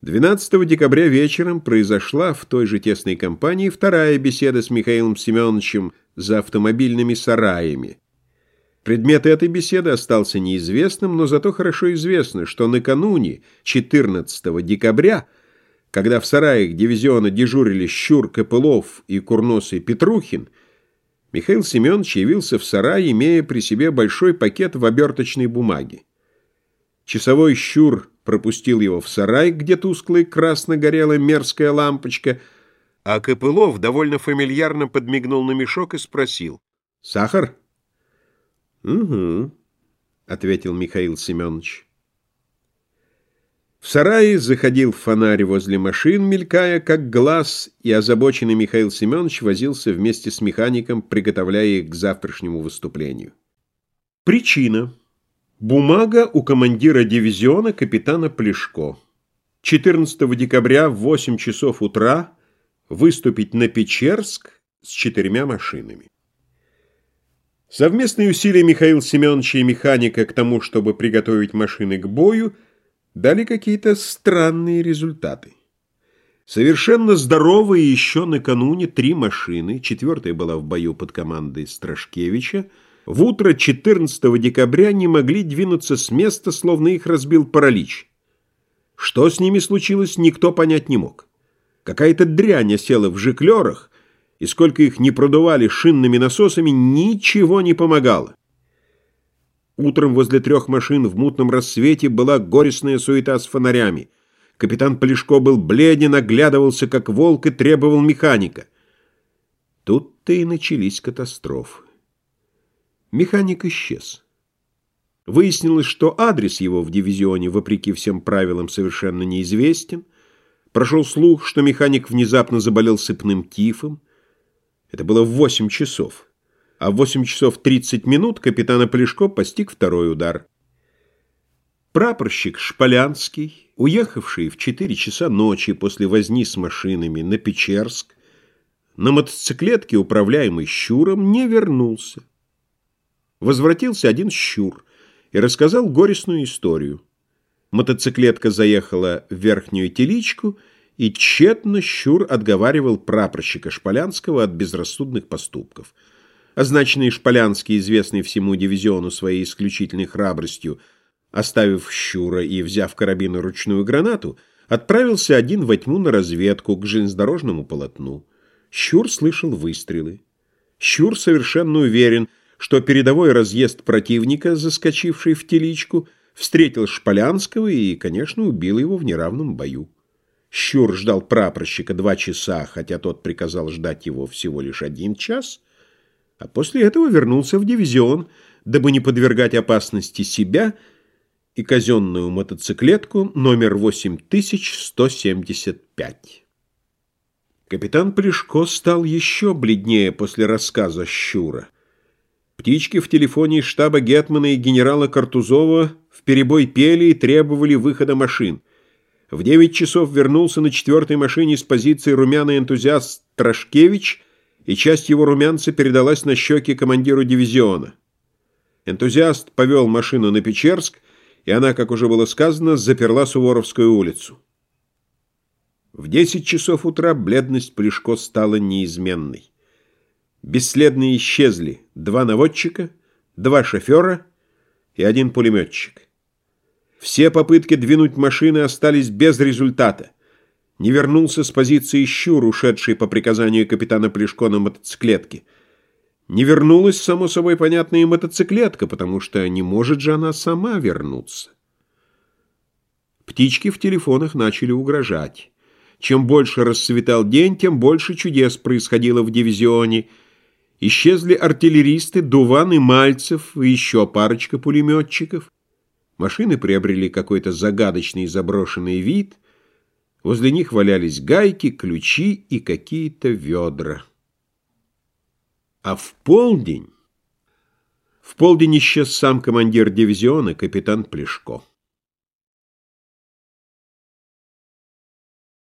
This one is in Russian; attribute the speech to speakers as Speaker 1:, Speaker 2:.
Speaker 1: 12 декабря вечером произошла в той же тесной компании вторая беседа с Михаилом Семеновичем за автомобильными сараями. Предмет этой беседы остался неизвестным, но зато хорошо известно, что накануне 14 декабря, когда в сараях дивизиона дежурили Щур, Копылов и Курносый Петрухин, Михаил Семенович явился в сарай, имея при себе большой пакет в оберточной бумаге. Часовой Щур пропустил его в сарай, где тускло и красно горела мерзкая лампочка, а Копылов довольно фамильярно подмигнул на мешок и спросил. «Сахар?» «Угу», — ответил Михаил Семенович. В сарае заходил фонарь возле машин, мелькая, как глаз, и озабоченный Михаил Семенович возился вместе с механиком, приготовляя их к завтрашнему выступлению. Причина. Бумага у командира дивизиона капитана Плешко. 14 декабря в 8 часов утра выступить на Печерск с четырьмя машинами. Совместные усилия Михаила Семеновича и механика к тому, чтобы приготовить машины к бою, дали какие-то странные результаты. Совершенно здоровые еще накануне три машины, четвертая была в бою под командой Страшкевича, в утро 14 декабря не могли двинуться с места, словно их разбил паралич. Что с ними случилось, никто понять не мог. Какая-то дрянь осела в жиклерах, и сколько их не продували шинными насосами, ничего не помогало. Утром возле трех машин в мутном рассвете была горестная суета с фонарями. Капитан Полешко был бледен, оглядывался как волк и требовал механика. Тут-то и начались катастрофы. Механик исчез. Выяснилось, что адрес его в дивизионе, вопреки всем правилам, совершенно неизвестен. Прошел слух, что механик внезапно заболел сыпным тифом. Это было в 8 часов. А в 8 часов 30 минут капитана Полешко постиг второй удар. Прапорщик Шполянский, уехавший в 4 часа ночи после возни с машинами на Печерск, на мотоциклетке, управляемой Щуром, не вернулся возвратился один щур и рассказал горестную историю. Мотоциклетка заехала в верхнюю теличку, и тщетно щур отговаривал прапорщика Шполянского от безрассудных поступков. Означенный Шполянский, известный всему дивизиону своей исключительной храбростью, оставив щура и взяв карабин и ручную гранату, отправился один во тьму на разведку к железнодорожному полотну. Щур слышал выстрелы. Щур совершенно уверен, что передовой разъезд противника, заскочивший в теличку, встретил Шполянского и, конечно, убил его в неравном бою. Щур ждал прапорщика два часа, хотя тот приказал ждать его всего лишь один час, а после этого вернулся в дивизион, дабы не подвергать опасности себя и казенную мотоциклетку номер 8175. Капитан Плешко стал еще бледнее после рассказа Щура. Птички в телефоне штаба Гетмана и генерала Картузова в перебой пели и требовали выхода машин. В девять часов вернулся на четвертой машине с позиции румяный энтузиаст Трошкевич, и часть его румянца передалась на щеки командиру дивизиона. Энтузиаст повел машину на Печерск, и она, как уже было сказано, заперла Суворовскую улицу. В десять часов утра бледность Плешко стала неизменной. Бесследно исчезли два наводчика, два шофера и один пулеметчик. Все попытки двинуть машины остались без результата. Не вернулся с позиции Щур, ушедший по приказанию капитана Плешко на мотоциклетке. Не вернулась, само собой, понятная мотоциклетка, потому что не может же она сама вернуться. Птички в телефонах начали угрожать. Чем больше расцветал день, тем больше чудес происходило в дивизионе – Исчезли артиллеристы, Дуван и Мальцев, и еще парочка пулеметчиков. Машины приобрели какой-то загадочный заброшенный вид. Возле них валялись гайки, ключи и какие-то ведра. А в полдень... В полдень исчез сам командир дивизиона, капитан Плешко.